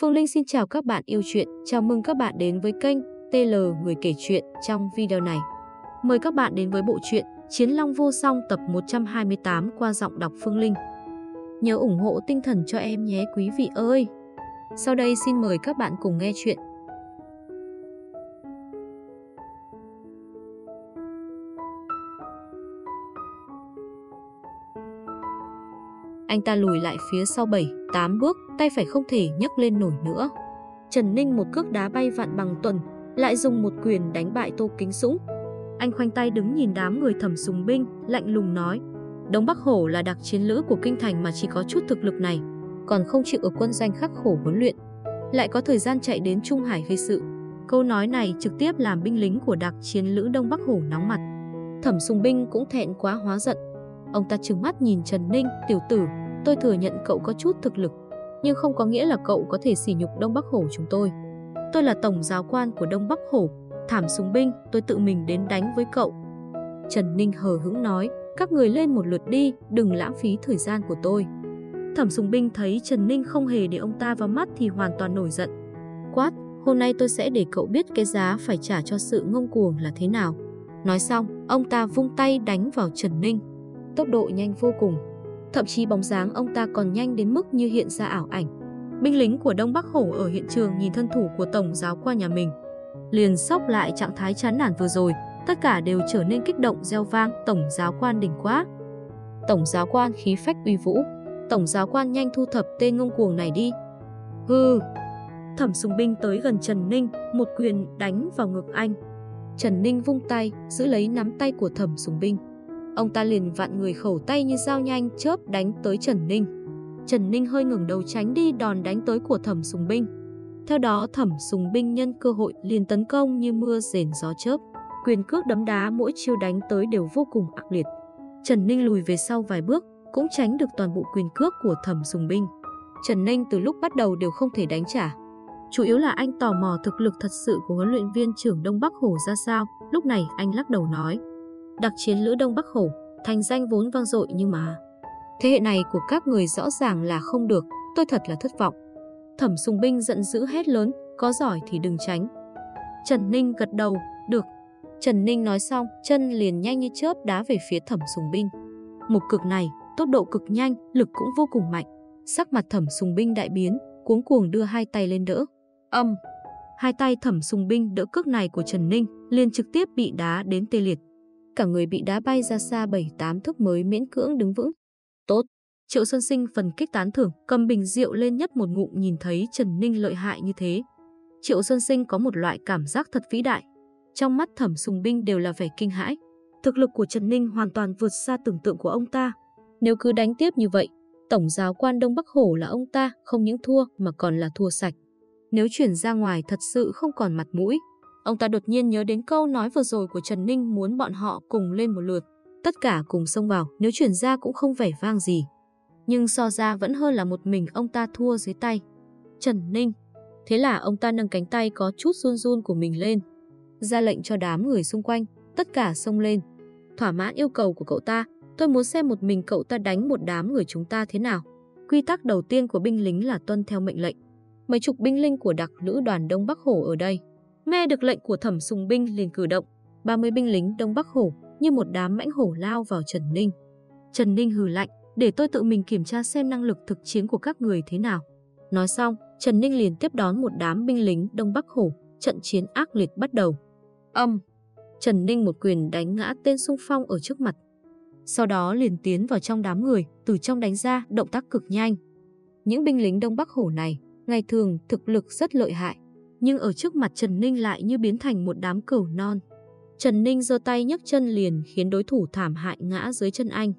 Phương Linh xin chào các bạn yêu truyện, chào mừng các bạn đến với kênh TL Người kể chuyện trong video này. Mời các bạn đến với bộ truyện Chiến Long Vô Song tập 128 qua giọng đọc Phương Linh. Nhớ ủng hộ tinh thần cho em nhé quý vị ơi. Sau đây xin mời các bạn cùng nghe chuyện. Anh ta lùi lại phía sau 7, 8 bước, tay phải không thể nhấc lên nổi nữa. Trần Ninh một cước đá bay vạn bằng tuần, lại dùng một quyền đánh bại Tô Kính Dũng. Anh khoanh tay đứng nhìn đám người thẩm súng binh, lạnh lùng nói. Đông Bắc Hổ là đặc chiến lữ của kinh thành mà chỉ có chút thực lực này, còn không chịu ở quân danh khắc khổ huấn luyện. Lại có thời gian chạy đến Trung Hải gây sự. Câu nói này trực tiếp làm binh lính của đặc chiến lữ Đông Bắc Hổ nóng mặt. Thẩm súng binh cũng thẹn quá hóa giận. Ông ta trừng mắt nhìn Trần Ninh, tiểu tử, tôi thừa nhận cậu có chút thực lực, nhưng không có nghĩa là cậu có thể sỉ nhục Đông Bắc Hổ chúng tôi. Tôi là tổng giáo quan của Đông Bắc Hổ, thảm súng binh, tôi tự mình đến đánh với cậu. Trần Ninh hờ hững nói, các người lên một lượt đi, đừng lãng phí thời gian của tôi. Thẩm súng binh thấy Trần Ninh không hề để ông ta vào mắt thì hoàn toàn nổi giận. Quát, hôm nay tôi sẽ để cậu biết cái giá phải trả cho sự ngông cuồng là thế nào. Nói xong, ông ta vung tay đánh vào Trần Ninh. Tốc độ nhanh vô cùng, Thậm chí bóng dáng ông ta còn nhanh đến mức như hiện ra ảo ảnh. Binh lính của Đông Bắc Hổ ở hiện trường nhìn thân thủ của Tổng giáo quan nhà mình. Liền sốc lại trạng thái chán nản vừa rồi, tất cả đều trở nên kích động gieo vang Tổng giáo quan đỉnh quá. Tổng giáo quan khí phách uy vũ, Tổng giáo quan nhanh thu thập tên ngông cuồng này đi. Hừ. Thẩm Sùng binh tới gần Trần Ninh, một quyền đánh vào ngực anh. Trần Ninh vung tay, giữ lấy nắm tay của Thẩm Sùng binh. Ông ta liền vặn người khẩu tay như dao nhanh chớp đánh tới Trần Ninh. Trần Ninh hơi ngừng đầu tránh đi đòn đánh tới của Thẩm Sùng Binh. Theo đó Thẩm Sùng Binh nhân cơ hội liền tấn công như mưa rền gió chớp. Quyền cước đấm đá mỗi chiêu đánh tới đều vô cùng ác liệt. Trần Ninh lùi về sau vài bước, cũng tránh được toàn bộ quyền cước của Thẩm Sùng Binh. Trần Ninh từ lúc bắt đầu đều không thể đánh trả. Chủ yếu là anh tò mò thực lực thật sự của huấn luyện viên trưởng Đông Bắc Hồ ra sao. Lúc này anh lắc đầu nói đặc chiến lữ Đông Bắc Hổ, thành danh vốn vang dội nhưng mà thế hệ này của các người rõ ràng là không được, tôi thật là thất vọng. Thẩm Sùng Binh giận dữ hét lớn, có giỏi thì đừng tránh. Trần Ninh gật đầu, được. Trần Ninh nói xong, chân liền nhanh như chớp đá về phía Thẩm Sùng Binh. Một cực này, tốc độ cực nhanh, lực cũng vô cùng mạnh. Sắc mặt Thẩm Sùng Binh đại biến, cuống cuồng đưa hai tay lên đỡ. Âm! Hai tay Thẩm Sùng Binh đỡ cước này của Trần Ninh, liền trực tiếp bị đá đến tê liệt cả người bị đá bay ra xa 7-8 thước mới miễn cưỡng đứng vững. Tốt. Triệu Xuân Sinh phần kích tán thưởng, cầm bình rượu lên nhấp một ngụm nhìn thấy Trần Ninh lợi hại như thế. Triệu Xuân Sinh có một loại cảm giác thật vĩ đại. Trong mắt thẩm sùng binh đều là vẻ kinh hãi. Thực lực của Trần Ninh hoàn toàn vượt xa tưởng tượng của ông ta. Nếu cứ đánh tiếp như vậy, Tổng giáo quan Đông Bắc Hổ là ông ta không những thua mà còn là thua sạch. Nếu chuyển ra ngoài thật sự không còn mặt mũi. Ông ta đột nhiên nhớ đến câu nói vừa rồi của Trần Ninh muốn bọn họ cùng lên một lượt. Tất cả cùng xông vào, nếu chuyển ra cũng không vẻ vang gì. Nhưng so ra vẫn hơn là một mình ông ta thua dưới tay. Trần Ninh. Thế là ông ta nâng cánh tay có chút run run của mình lên. Ra lệnh cho đám người xung quanh, tất cả xông lên. Thỏa mãn yêu cầu của cậu ta, tôi muốn xem một mình cậu ta đánh một đám người chúng ta thế nào. Quy tắc đầu tiên của binh lính là tuân theo mệnh lệnh. Mấy chục binh linh của đặc lữ đoàn Đông Bắc Hổ ở đây Nghe được lệnh của thẩm sùng binh liền cử động, 30 binh lính Đông Bắc Hổ như một đám mãnh hổ lao vào Trần Ninh. Trần Ninh hừ lạnh, để tôi tự mình kiểm tra xem năng lực thực chiến của các người thế nào. Nói xong, Trần Ninh liền tiếp đón một đám binh lính Đông Bắc Hổ, trận chiến ác liệt bắt đầu. Âm! Trần Ninh một quyền đánh ngã tên xung phong ở trước mặt. Sau đó liền tiến vào trong đám người, từ trong đánh ra, động tác cực nhanh. Những binh lính Đông Bắc Hổ này, ngày thường thực lực rất lợi hại, nhưng ở trước mặt Trần Ninh lại như biến thành một đám cừu non. Trần Ninh giơ tay nhấc chân liền khiến đối thủ thảm hại ngã dưới chân anh.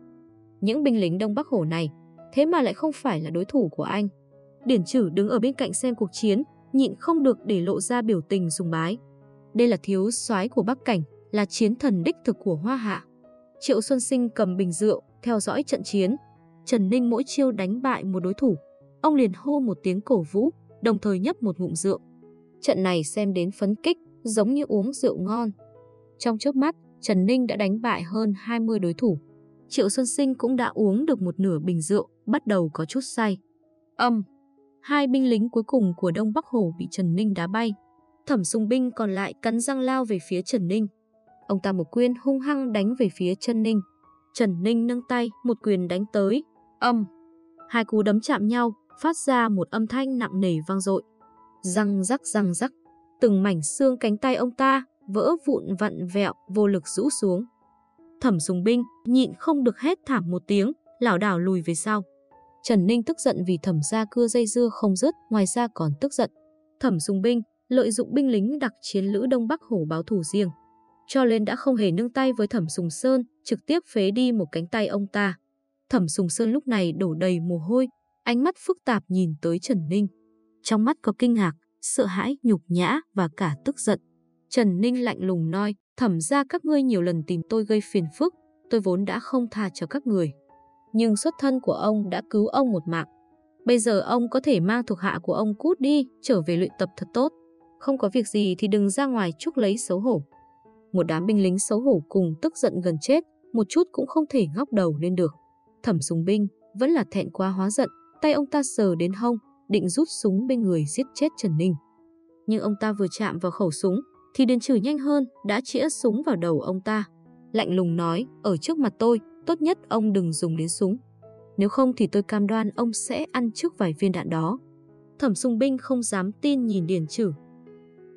Những binh lính Đông Bắc Hổ này, thế mà lại không phải là đối thủ của anh. Điển Trử đứng ở bên cạnh xem cuộc chiến, nhịn không được để lộ ra biểu tình dùng bái. Đây là thiếu soái của Bắc Cảnh, là chiến thần đích thực của Hoa Hạ. Triệu Xuân Sinh cầm bình rượu, theo dõi trận chiến. Trần Ninh mỗi chiêu đánh bại một đối thủ. Ông liền hô một tiếng cổ vũ, đồng thời nhấp một ngụm rượu. Trận này xem đến phấn kích, giống như uống rượu ngon. Trong chớp mắt, Trần Ninh đã đánh bại hơn 20 đối thủ. Triệu Xuân Sinh cũng đã uống được một nửa bình rượu, bắt đầu có chút say. Âm. hai binh lính cuối cùng của Đông Bắc Hồ bị Trần Ninh đá bay. Thẩm Sùng Binh còn lại cắn răng lao về phía Trần Ninh. Ông ta một quyền hung hăng đánh về phía Trần Ninh. Trần Ninh nâng tay, một quyền đánh tới. Âm. Hai cú đấm chạm nhau, phát ra một âm thanh nặng nề vang dội. Răng rắc răng rắc, từng mảnh xương cánh tay ông ta vỡ vụn vặn vẹo, vô lực rũ xuống. Thẩm Sùng Binh nhịn không được hết thảm một tiếng, lảo đảo lùi về sau. Trần Ninh tức giận vì thẩm gia cưa dây dưa không dứt, ngoài ra còn tức giận. Thẩm Sùng Binh lợi dụng binh lính đặc chiến lữ Đông Bắc hổ báo thủ riêng. Cho nên đã không hề nương tay với Thẩm Sùng Sơn, trực tiếp phế đi một cánh tay ông ta. Thẩm Sùng Sơn lúc này đổ đầy mồ hôi, ánh mắt phức tạp nhìn tới Trần Ninh. Trong mắt có kinh ngạc, sợ hãi, nhục nhã và cả tức giận. Trần Ninh lạnh lùng nói, thẩm ra các ngươi nhiều lần tìm tôi gây phiền phức, tôi vốn đã không tha cho các người. Nhưng xuất thân của ông đã cứu ông một mạng. Bây giờ ông có thể mang thuộc hạ của ông cút đi, trở về luyện tập thật tốt. Không có việc gì thì đừng ra ngoài chúc lấy xấu hổ. Một đám binh lính xấu hổ cùng tức giận gần chết, một chút cũng không thể ngóc đầu lên được. Thẩm súng binh vẫn là thẹn quá hóa giận, tay ông ta sờ đến hông, định rút súng bên người giết chết Trần Ninh. Nhưng ông ta vừa chạm vào khẩu súng, thì Điền Trừ nhanh hơn đã chĩa súng vào đầu ông ta. Lạnh lùng nói, ở trước mặt tôi, tốt nhất ông đừng dùng đến súng. Nếu không thì tôi cam đoan ông sẽ ăn trước vài viên đạn đó. Thẩm sung binh không dám tin nhìn Điền Trừ.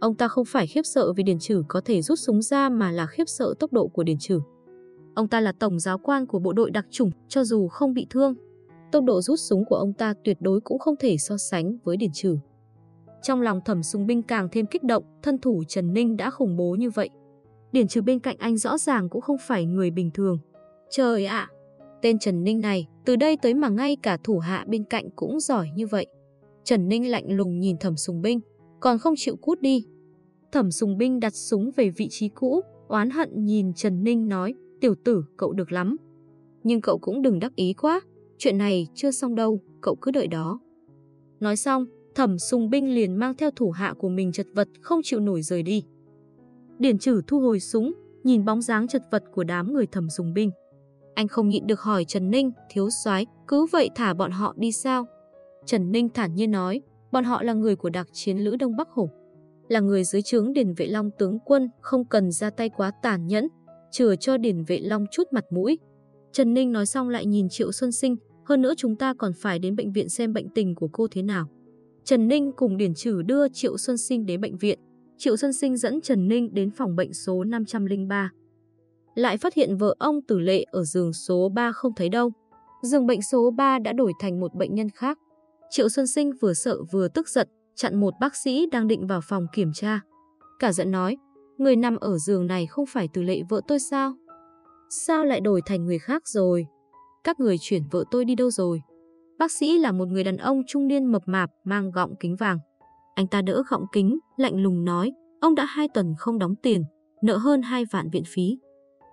Ông ta không phải khiếp sợ vì Điền Trừ có thể rút súng ra mà là khiếp sợ tốc độ của Điền Trừ. Ông ta là tổng giáo quan của bộ đội đặc chủng, cho dù không bị thương, tốc độ rút súng của ông ta tuyệt đối cũng không thể so sánh với Điền Trừ. Trong lòng thẩm súng binh càng thêm kích động, thân thủ Trần Ninh đã khủng bố như vậy. Điển trừ bên cạnh anh rõ ràng cũng không phải người bình thường. Trời ạ! tên Trần Ninh này, từ đây tới mà ngay cả thủ hạ bên cạnh cũng giỏi như vậy. Trần Ninh lạnh lùng nhìn thẩm sùng binh, còn không chịu cút đi. Thẩm sùng binh đặt súng về vị trí cũ, oán hận nhìn Trần Ninh nói, tiểu tử, cậu được lắm. Nhưng cậu cũng đừng đắc ý quá, chuyện này chưa xong đâu, cậu cứ đợi đó. Nói xong, Thẩm Sùng Binh liền mang theo thủ hạ của mình chật vật không chịu nổi rời đi. Điển trừ thu hồi súng, nhìn bóng dáng chật vật của đám người Thẩm Sùng Binh. Anh không nhịn được hỏi Trần Ninh, thiếu soái, cứ vậy thả bọn họ đi sao? Trần Ninh thản nhiên nói, bọn họ là người của đặc chiến lữ Đông Bắc Hổ. Là người dưới trướng Điền Vệ Long tướng quân, không cần ra tay quá tàn nhẫn, chừa cho Điền Vệ Long chút mặt mũi. Trần Ninh nói xong lại nhìn Triệu Xuân Sinh, hơn nữa chúng ta còn phải đến bệnh viện xem bệnh tình của cô thế nào. Trần Ninh cùng Điển Trử đưa Triệu Xuân Sinh đến bệnh viện. Triệu Xuân Sinh dẫn Trần Ninh đến phòng bệnh số 503. Lại phát hiện vợ ông Tử Lệ ở giường số 3 không thấy đâu. Giường bệnh số 3 đã đổi thành một bệnh nhân khác. Triệu Xuân Sinh vừa sợ vừa tức giận, chặn một bác sĩ đang định vào phòng kiểm tra. Cả giận nói, người nằm ở giường này không phải Tử Lệ vợ tôi sao? Sao lại đổi thành người khác rồi? Các người chuyển vợ tôi đi đâu rồi? Bác sĩ là một người đàn ông trung niên mập mạp mang gọng kính vàng. Anh ta đỡ gọng kính, lạnh lùng nói, ông đã hai tuần không đóng tiền, nợ hơn hai vạn viện phí.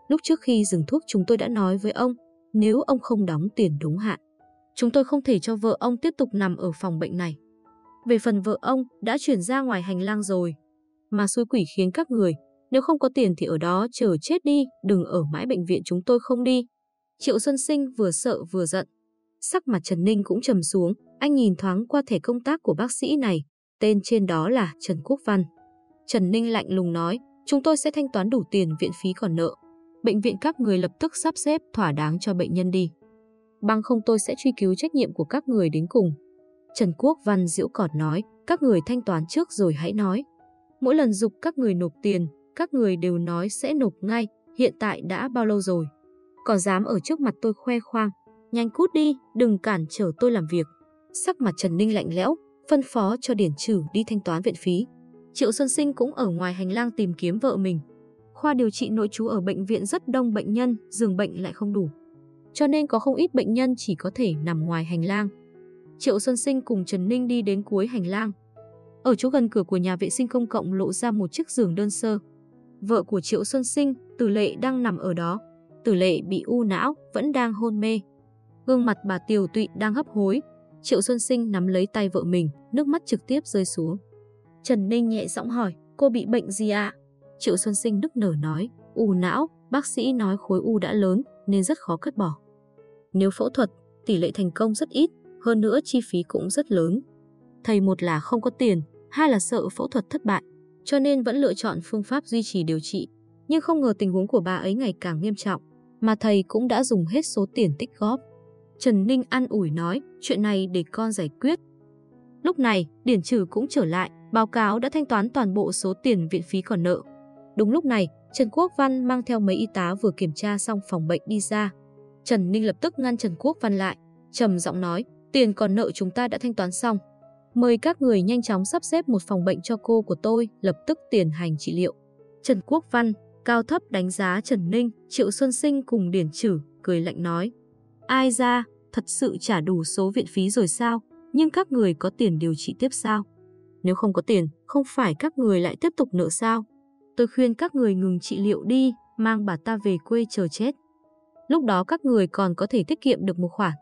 Lúc trước khi dừng thuốc chúng tôi đã nói với ông, nếu ông không đóng tiền đúng hạn, chúng tôi không thể cho vợ ông tiếp tục nằm ở phòng bệnh này. Về phần vợ ông đã chuyển ra ngoài hành lang rồi, mà xui quỷ khiến các người, nếu không có tiền thì ở đó chờ chết đi, đừng ở mãi bệnh viện chúng tôi không đi. Triệu Xuân Sinh vừa sợ vừa giận. Sắc mặt Trần Ninh cũng trầm xuống, anh nhìn thoáng qua thẻ công tác của bác sĩ này, tên trên đó là Trần Quốc Văn. Trần Ninh lạnh lùng nói, chúng tôi sẽ thanh toán đủ tiền viện phí còn nợ. Bệnh viện các người lập tức sắp xếp thỏa đáng cho bệnh nhân đi. Bằng không tôi sẽ truy cứu trách nhiệm của các người đến cùng. Trần Quốc Văn diễu cọt nói, các người thanh toán trước rồi hãy nói. Mỗi lần dục các người nộp tiền, các người đều nói sẽ nộp ngay, hiện tại đã bao lâu rồi. Còn dám ở trước mặt tôi khoe khoang, Nhanh cút đi, đừng cản trở tôi làm việc. Sắc mặt Trần Ninh lạnh lẽo, phân phó cho Điển Trử đi thanh toán viện phí. Triệu Xuân Sinh cũng ở ngoài hành lang tìm kiếm vợ mình. Khoa điều trị nội trú ở bệnh viện rất đông bệnh nhân, giường bệnh lại không đủ. Cho nên có không ít bệnh nhân chỉ có thể nằm ngoài hành lang. Triệu Xuân Sinh cùng Trần Ninh đi đến cuối hành lang. Ở chỗ gần cửa của nhà vệ sinh công cộng lộ ra một chiếc giường đơn sơ. Vợ của Triệu Xuân Sinh, Tử Lệ đang nằm ở đó. Tử Lệ bị u não, vẫn đang hôn mê. Gương mặt bà Tiều Tụy đang hấp hối. Triệu Xuân Sinh nắm lấy tay vợ mình, nước mắt trực tiếp rơi xuống. Trần Ninh nhẹ giọng hỏi, cô bị bệnh gì ạ? À? Triệu Xuân Sinh nức nở nói, u não, bác sĩ nói khối u đã lớn nên rất khó cắt bỏ. Nếu phẫu thuật, tỷ lệ thành công rất ít, hơn nữa chi phí cũng rất lớn. thầy một là không có tiền, hai là sợ phẫu thuật thất bại, cho nên vẫn lựa chọn phương pháp duy trì điều trị. Nhưng không ngờ tình huống của bà ấy ngày càng nghiêm trọng, mà thầy cũng đã dùng hết số tiền tích góp. Trần Ninh an ủi nói, chuyện này để con giải quyết. Lúc này, Điển Trừ cũng trở lại, báo cáo đã thanh toán toàn bộ số tiền viện phí còn nợ. Đúng lúc này, Trần Quốc Văn mang theo mấy y tá vừa kiểm tra xong phòng bệnh đi ra. Trần Ninh lập tức ngăn Trần Quốc Văn lại, trầm giọng nói, tiền còn nợ chúng ta đã thanh toán xong. Mời các người nhanh chóng sắp xếp một phòng bệnh cho cô của tôi, lập tức tiền hành trị liệu. Trần Quốc Văn, cao thấp đánh giá Trần Ninh, Triệu Xuân Sinh cùng Điển Trử, cười lạnh nói. Ai ra, thật sự trả đủ số viện phí rồi sao? Nhưng các người có tiền điều trị tiếp sao? Nếu không có tiền, không phải các người lại tiếp tục nợ sao? Tôi khuyên các người ngừng trị liệu đi, mang bà ta về quê chờ chết. Lúc đó các người còn có thể tiết kiệm được một khoản.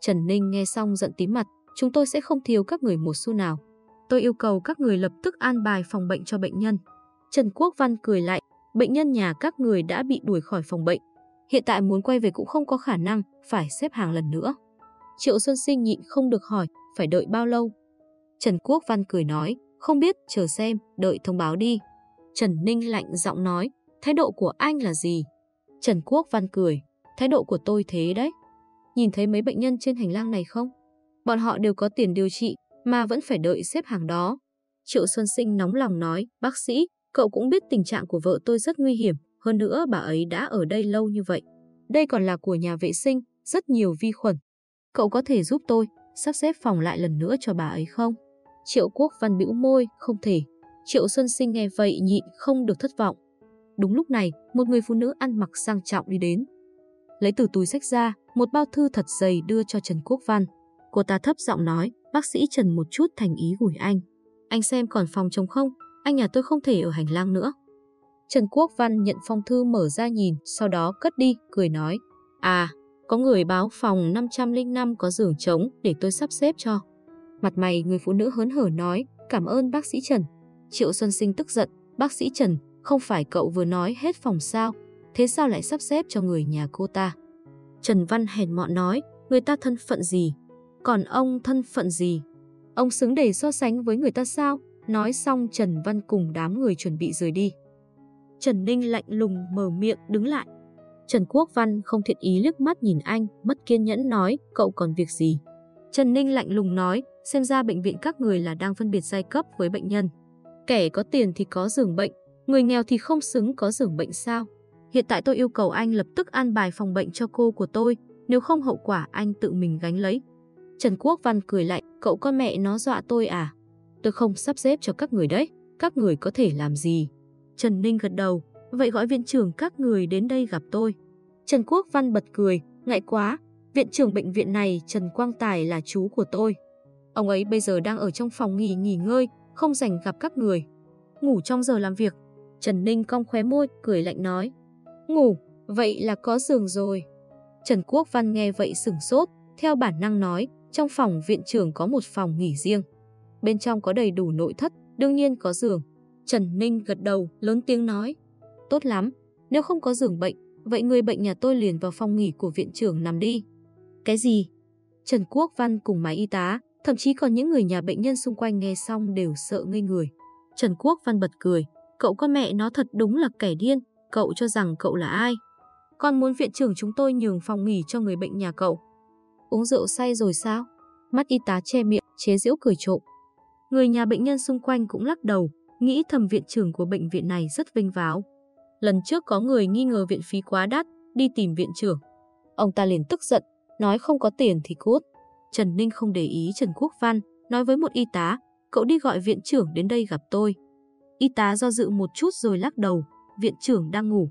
Trần Ninh nghe xong giận tím mặt, chúng tôi sẽ không thiếu các người một xu nào. Tôi yêu cầu các người lập tức an bài phòng bệnh cho bệnh nhân. Trần Quốc Văn cười lại, bệnh nhân nhà các người đã bị đuổi khỏi phòng bệnh. Hiện tại muốn quay về cũng không có khả năng, phải xếp hàng lần nữa. Triệu Xuân Sinh nhịn không được hỏi, phải đợi bao lâu? Trần Quốc Văn cười nói, không biết, chờ xem, đợi thông báo đi. Trần Ninh lạnh giọng nói, thái độ của anh là gì? Trần Quốc Văn cười, thái độ của tôi thế đấy. Nhìn thấy mấy bệnh nhân trên hành lang này không? Bọn họ đều có tiền điều trị, mà vẫn phải đợi xếp hàng đó. Triệu Xuân Sinh nóng lòng nói, bác sĩ, cậu cũng biết tình trạng của vợ tôi rất nguy hiểm, hơn nữa bà ấy đã ở đây lâu như vậy. Đây còn là của nhà vệ sinh, rất nhiều vi khuẩn. Cậu có thể giúp tôi sắp xếp phòng lại lần nữa cho bà ấy không? Triệu Quốc Văn bĩu môi, không thể. Triệu Xuân Sinh nghe vậy nhịn không được thất vọng. Đúng lúc này, một người phụ nữ ăn mặc sang trọng đi đến. Lấy từ túi sách ra, một bao thư thật dày đưa cho Trần Quốc Văn. Cô ta thấp giọng nói, bác sĩ Trần một chút thành ý gửi anh. Anh xem còn phòng trống không? Anh nhà tôi không thể ở hành lang nữa. Trần Quốc Văn nhận phong thư mở ra nhìn, sau đó cất đi, cười nói. À, có người báo phòng 505 có giường trống để tôi sắp xếp cho. Mặt mày người phụ nữ hớn hở nói, cảm ơn bác sĩ Trần. Triệu Xuân Sinh tức giận, bác sĩ Trần, không phải cậu vừa nói hết phòng sao, thế sao lại sắp xếp cho người nhà cô ta? Trần Văn hèn mọn nói, người ta thân phận gì? Còn ông thân phận gì? Ông xứng để so sánh với người ta sao? Nói xong Trần Văn cùng đám người chuẩn bị rời đi. Trần Ninh lạnh lùng mở miệng đứng lại. Trần Quốc Văn không thiện ý liếc mắt nhìn anh, mất kiên nhẫn nói, cậu còn việc gì? Trần Ninh lạnh lùng nói, xem ra bệnh viện các người là đang phân biệt giai cấp với bệnh nhân. Kẻ có tiền thì có giường bệnh, người nghèo thì không xứng có giường bệnh sao? Hiện tại tôi yêu cầu anh lập tức an bài phòng bệnh cho cô của tôi, nếu không hậu quả anh tự mình gánh lấy. Trần Quốc Văn cười lạnh, cậu con mẹ nó dọa tôi à? Tôi không sắp xếp cho các người đấy, các người có thể làm gì? Trần Ninh gật đầu, vậy gọi viện trưởng các người đến đây gặp tôi. Trần Quốc Văn bật cười, ngại quá, viện trưởng bệnh viện này Trần Quang Tài là chú của tôi. Ông ấy bây giờ đang ở trong phòng nghỉ nghỉ ngơi, không dành gặp các người. Ngủ trong giờ làm việc. Trần Ninh cong khóe môi, cười lạnh nói. Ngủ, vậy là có giường rồi. Trần Quốc Văn nghe vậy sửng sốt, theo bản năng nói, trong phòng viện trưởng có một phòng nghỉ riêng. Bên trong có đầy đủ nội thất, đương nhiên có giường. Trần Ninh gật đầu, lớn tiếng nói. Tốt lắm, nếu không có giường bệnh, vậy người bệnh nhà tôi liền vào phòng nghỉ của viện trưởng nằm đi. Cái gì? Trần Quốc Văn cùng máy y tá, thậm chí còn những người nhà bệnh nhân xung quanh nghe xong đều sợ ngây người. Trần Quốc Văn bật cười, cậu con mẹ nó thật đúng là kẻ điên, cậu cho rằng cậu là ai? Con muốn viện trưởng chúng tôi nhường phòng nghỉ cho người bệnh nhà cậu. Uống rượu say rồi sao? Mắt y tá che miệng, chế giễu cười trộm. Người nhà bệnh nhân xung quanh cũng lắc đầu, nghĩ thầm viện trưởng của bệnh viện này rất vinh váo. Lần trước có người nghi ngờ viện phí quá đắt, đi tìm viện trưởng. Ông ta liền tức giận, nói không có tiền thì cút. Trần Ninh không để ý Trần Quốc Văn, nói với một y tá, cậu đi gọi viện trưởng đến đây gặp tôi. Y tá do dự một chút rồi lắc đầu, viện trưởng đang ngủ.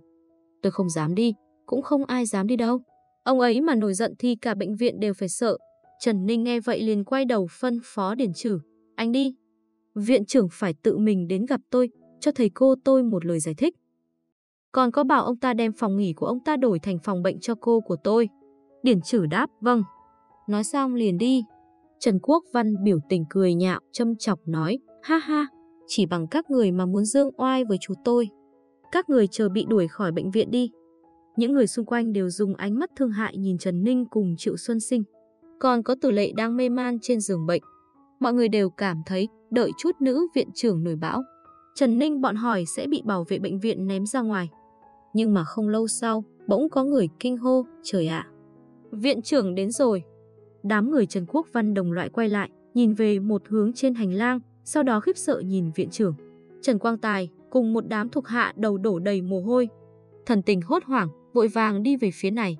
Tôi không dám đi, cũng không ai dám đi đâu. Ông ấy mà nổi giận thì cả bệnh viện đều phải sợ. Trần Ninh nghe vậy liền quay đầu phân phó Điền trừ. Anh đi. Viện trưởng phải tự mình đến gặp tôi, cho thầy cô tôi một lời giải thích. Còn có bảo ông ta đem phòng nghỉ của ông ta đổi thành phòng bệnh cho cô của tôi. Điển trừ đáp, vâng. Nói xong liền đi. Trần Quốc Văn biểu tình cười nhạo, châm chọc nói, ha ha, chỉ bằng các người mà muốn dương oai với chú tôi. Các người chờ bị đuổi khỏi bệnh viện đi. Những người xung quanh đều dùng ánh mắt thương hại nhìn Trần Ninh cùng Triệu Xuân Sinh. Còn có tử lệ đang mê man trên giường bệnh. Mọi người đều cảm thấy đợi chút nữ viện trưởng nổi bão. Trần Ninh bọn hỏi sẽ bị bảo vệ bệnh viện ném ra ngoài. Nhưng mà không lâu sau, bỗng có người kinh hô, trời ạ. Viện trưởng đến rồi. Đám người Trần Quốc Văn đồng loại quay lại, nhìn về một hướng trên hành lang, sau đó khiếp sợ nhìn viện trưởng. Trần Quang Tài cùng một đám thuộc hạ đầu đổ đầy mồ hôi. Thần tình hốt hoảng, vội vàng đi về phía này.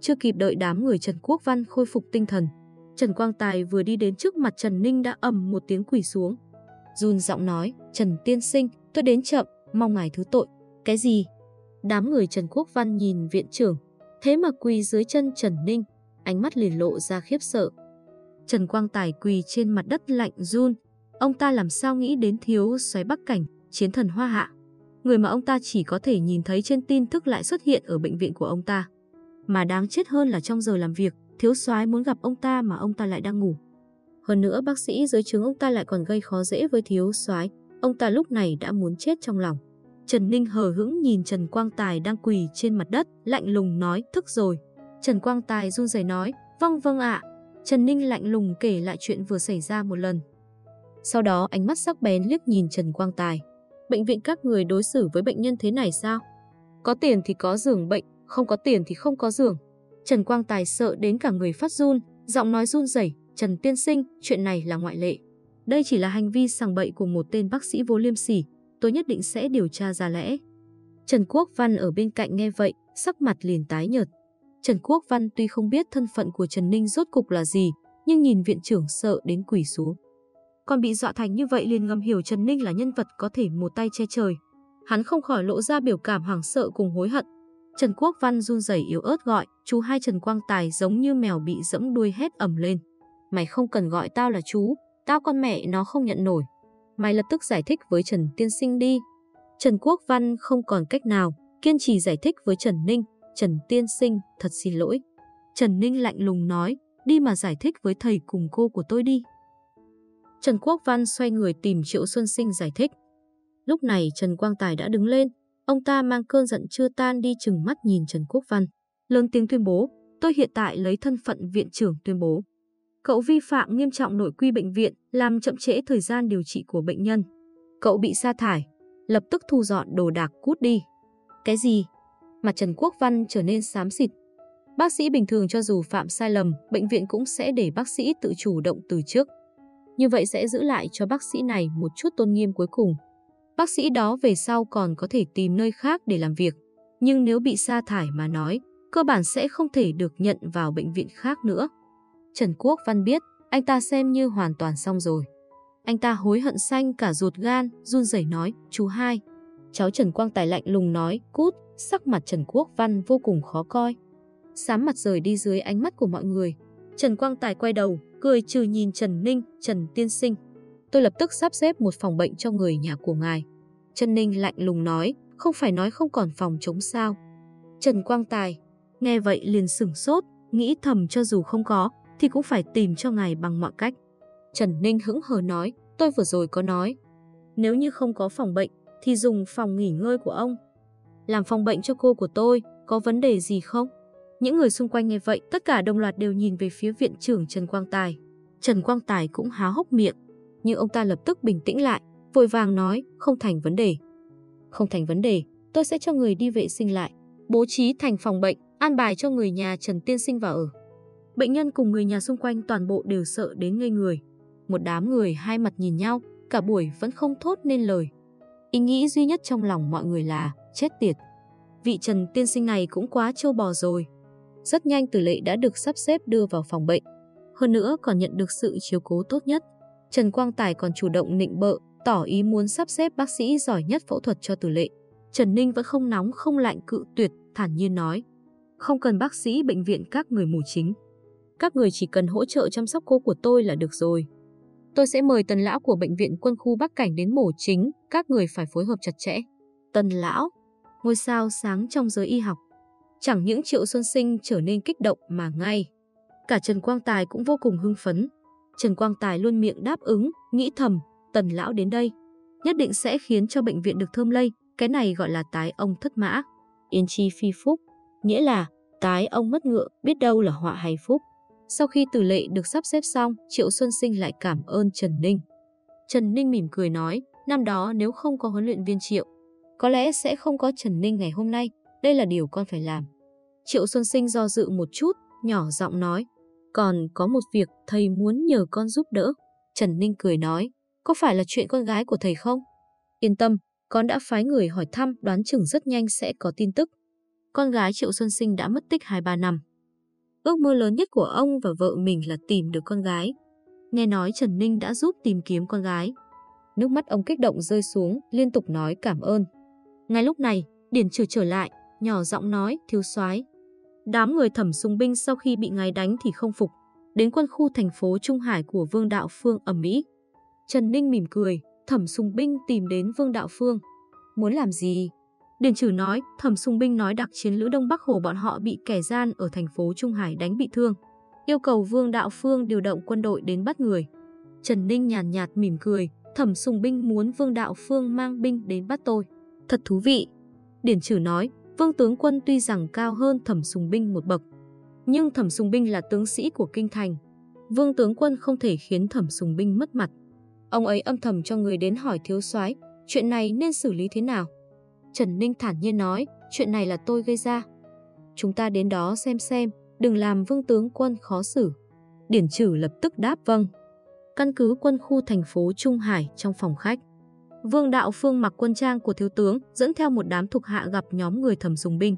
Chưa kịp đợi đám người Trần Quốc Văn khôi phục tinh thần, Trần Quang Tài vừa đi đến trước mặt Trần Ninh đã ầm một tiếng quỳ xuống. Run giọng nói, Trần Tiên Sinh, tôi đến chậm, mong ngài thứ tội. Cái gì? Đám người Trần Quốc Văn nhìn viện trưởng, thế mà quỳ dưới chân Trần Ninh, ánh mắt liền lộ ra khiếp sợ. Trần Quang Tài quỳ trên mặt đất lạnh run, ông ta làm sao nghĩ đến thiếu xoáy bắc cảnh, chiến thần hoa hạ. Người mà ông ta chỉ có thể nhìn thấy trên tin tức lại xuất hiện ở bệnh viện của ông ta. Mà đáng chết hơn là trong giờ làm việc, thiếu soái muốn gặp ông ta mà ông ta lại đang ngủ. Hơn nữa bác sĩ dưới chứng ông ta lại còn gây khó dễ với thiếu soái, ông ta lúc này đã muốn chết trong lòng. Trần Ninh hờ hững nhìn Trần Quang Tài đang quỳ trên mặt đất, lạnh lùng nói, thức rồi. Trần Quang Tài run rẩy nói, vâng vâng ạ. Trần Ninh lạnh lùng kể lại chuyện vừa xảy ra một lần. Sau đó ánh mắt sắc bén liếc nhìn Trần Quang Tài. Bệnh viện các người đối xử với bệnh nhân thế này sao? Có tiền thì có giường bệnh, không có tiền thì không có giường. Trần Quang Tài sợ đến cả người phát run, giọng nói run rẩy, "Trần tiên sinh, chuyện này là ngoại lệ. Đây chỉ là hành vi sằng bậy của một tên bác sĩ vô liêm sỉ, tôi nhất định sẽ điều tra ra lẽ." Trần Quốc Văn ở bên cạnh nghe vậy, sắc mặt liền tái nhợt. Trần Quốc Văn tuy không biết thân phận của Trần Ninh rốt cục là gì, nhưng nhìn viện trưởng sợ đến quỷ xuống. Còn bị dọa thành như vậy liền ngầm hiểu Trần Ninh là nhân vật có thể một tay che trời. Hắn không khỏi lộ ra biểu cảm hoảng sợ cùng hối hận, Trần Quốc Văn run rẩy yếu ớt gọi, chú hai Trần Quang Tài giống như mèo bị dẫm đuôi hét ẩm lên. Mày không cần gọi tao là chú, tao con mẹ nó không nhận nổi. Mày lập tức giải thích với Trần Tiên Sinh đi. Trần Quốc Văn không còn cách nào, kiên trì giải thích với Trần Ninh. Trần Tiên Sinh, thật xin lỗi. Trần Ninh lạnh lùng nói, đi mà giải thích với thầy cùng cô của tôi đi. Trần Quốc Văn xoay người tìm Triệu Xuân Sinh giải thích. Lúc này Trần Quang Tài đã đứng lên, Ông ta mang cơn giận chưa tan đi chừng mắt nhìn Trần Quốc Văn. Lớn tiếng tuyên bố, tôi hiện tại lấy thân phận viện trưởng tuyên bố. Cậu vi phạm nghiêm trọng nội quy bệnh viện, làm chậm trễ thời gian điều trị của bệnh nhân. Cậu bị sa thải, lập tức thu dọn đồ đạc cút đi. Cái gì? Mặt Trần Quốc Văn trở nên xám xịt. Bác sĩ bình thường cho dù phạm sai lầm, bệnh viện cũng sẽ để bác sĩ tự chủ động từ trước. Như vậy sẽ giữ lại cho bác sĩ này một chút tôn nghiêm cuối cùng bác sĩ đó về sau còn có thể tìm nơi khác để làm việc. Nhưng nếu bị sa thải mà nói, cơ bản sẽ không thể được nhận vào bệnh viện khác nữa. Trần Quốc Văn biết, anh ta xem như hoàn toàn xong rồi. Anh ta hối hận xanh cả ruột gan, run rẩy nói, chú hai. Cháu Trần Quang Tài lạnh lùng nói, cút, sắc mặt Trần Quốc Văn vô cùng khó coi. Sám mặt rời đi dưới ánh mắt của mọi người. Trần Quang Tài quay đầu, cười trừ nhìn Trần Ninh, Trần Tiên Sinh. Tôi lập tức sắp xếp một phòng bệnh cho người nhà của ngài. Trần Ninh lạnh lùng nói, không phải nói không còn phòng chống sao. Trần Quang Tài, nghe vậy liền sửng sốt, nghĩ thầm cho dù không có, thì cũng phải tìm cho ngài bằng mọi cách. Trần Ninh hững hờ nói, tôi vừa rồi có nói, nếu như không có phòng bệnh, thì dùng phòng nghỉ ngơi của ông. Làm phòng bệnh cho cô của tôi, có vấn đề gì không? Những người xung quanh nghe vậy, tất cả đồng loạt đều nhìn về phía viện trưởng Trần Quang Tài. Trần Quang Tài cũng há hốc miệng, nhưng ông ta lập tức bình tĩnh lại, vội vàng nói, không thành vấn đề. Không thành vấn đề, tôi sẽ cho người đi vệ sinh lại, bố trí thành phòng bệnh, an bài cho người nhà Trần Tiên Sinh vào ở. Bệnh nhân cùng người nhà xung quanh toàn bộ đều sợ đến ngây người. Một đám người hai mặt nhìn nhau, cả buổi vẫn không thốt nên lời. Ý nghĩ duy nhất trong lòng mọi người là chết tiệt. Vị Trần Tiên Sinh này cũng quá trâu bò rồi. Rất nhanh Tử Lệ đã được sắp xếp đưa vào phòng bệnh. Hơn nữa còn nhận được sự chiếu cố tốt nhất. Trần Quang Tài còn chủ động nịnh bợ, tỏ ý muốn sắp xếp bác sĩ giỏi nhất phẫu thuật cho tử lệ. Trần Ninh vẫn không nóng không lạnh cự tuyệt, thản nhiên nói. Không cần bác sĩ bệnh viện các người mù chính. Các người chỉ cần hỗ trợ chăm sóc cô của tôi là được rồi. Tôi sẽ mời tần lão của bệnh viện quân khu Bắc Cảnh đến mổ chính, các người phải phối hợp chặt chẽ. Tần lão, ngôi sao sáng trong giới y học. Chẳng những Triệu Xuân Sinh trở nên kích động mà ngay. Cả Trần Quang Tài cũng vô cùng hưng phấn. Trần Quang Tài luôn miệng đáp ứng, nghĩ thầm, tần lão đến đây, nhất định sẽ khiến cho bệnh viện được thơm lây, cái này gọi là tái ông thất mã. Yên chi phi phúc, nghĩa là tái ông mất ngựa, biết đâu là họa hay phúc. Sau khi tử lệ được sắp xếp xong, Triệu Xuân Sinh lại cảm ơn Trần Ninh. Trần Ninh mỉm cười nói, năm đó nếu không có huấn luyện viên Triệu, có lẽ sẽ không có Trần Ninh ngày hôm nay, đây là điều con phải làm. Triệu Xuân Sinh do dự một chút, nhỏ giọng nói, còn có một việc thầy muốn nhờ con giúp đỡ. Trần Ninh cười nói, có phải là chuyện con gái của thầy không? Yên tâm, con đã phái người hỏi thăm đoán chừng rất nhanh sẽ có tin tức. Con gái Triệu Xuân Sinh đã mất tích 2-3 năm. Ước mơ lớn nhất của ông và vợ mình là tìm được con gái. Nghe nói Trần Ninh đã giúp tìm kiếm con gái. Nước mắt ông kích động rơi xuống, liên tục nói cảm ơn. Ngay lúc này, Điển trừ trở lại, nhỏ giọng nói, thiếu soái Đám người thẩm sùng binh sau khi bị ngài đánh thì không phục, đến quân khu thành phố Trung Hải của Vương Đạo Phương ở Mỹ. Trần Ninh mỉm cười, thẩm sùng binh tìm đến Vương Đạo Phương. Muốn làm gì? Điền trừ nói, thẩm sùng binh nói đặc chiến lữ Đông Bắc Hồ bọn họ bị kẻ gian ở thành phố Trung Hải đánh bị thương. Yêu cầu Vương Đạo Phương điều động quân đội đến bắt người. Trần Ninh nhàn nhạt, nhạt mỉm cười, thẩm sùng binh muốn Vương Đạo Phương mang binh đến bắt tôi. Thật thú vị. Điển trừ nói, Vương tướng quân tuy rằng cao hơn Thẩm Sùng Binh một bậc, nhưng Thẩm Sùng Binh là tướng sĩ của kinh thành. Vương tướng quân không thể khiến Thẩm Sùng Binh mất mặt. Ông ấy âm thầm cho người đến hỏi thiếu soái, chuyện này nên xử lý thế nào? Trần Ninh thản nhiên nói, chuyện này là tôi gây ra. Chúng ta đến đó xem xem, đừng làm vương tướng quân khó xử. Điển trừ lập tức đáp vâng. Căn cứ quân khu thành phố Trung Hải trong phòng khách. Vương Đạo Phương mặc quân trang của thiếu tướng, dẫn theo một đám thuộc hạ gặp nhóm người Thẩm Sùng Binh.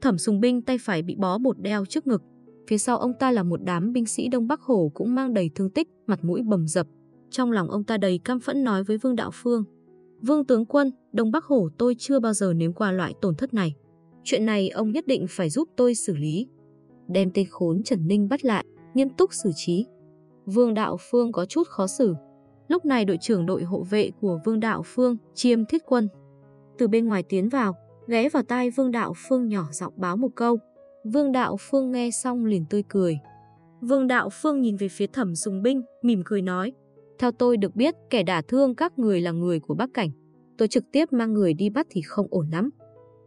Thẩm Sùng Binh tay phải bị bó bột đeo trước ngực. Phía sau ông ta là một đám binh sĩ Đông Bắc Hổ cũng mang đầy thương tích, mặt mũi bầm dập. Trong lòng ông ta đầy căm phẫn nói với Vương Đạo Phương. Vương tướng quân, Đông Bắc Hổ tôi chưa bao giờ nếm qua loại tổn thất này. Chuyện này ông nhất định phải giúp tôi xử lý. Đem tên khốn Trần Ninh bắt lại, nghiêm túc xử trí. Vương Đạo Phương có chút khó xử, Lúc này đội trưởng đội hộ vệ của Vương Đạo Phương, Chiêm Thiết Quân, từ bên ngoài tiến vào, ghé vào tai Vương Đạo Phương nhỏ giọng báo một câu. Vương Đạo Phương nghe xong liền tươi cười. Vương Đạo Phương nhìn về phía thẩm sùng binh, mỉm cười nói. Theo tôi được biết, kẻ đả thương các người là người của Bắc Cảnh. Tôi trực tiếp mang người đi bắt thì không ổn lắm.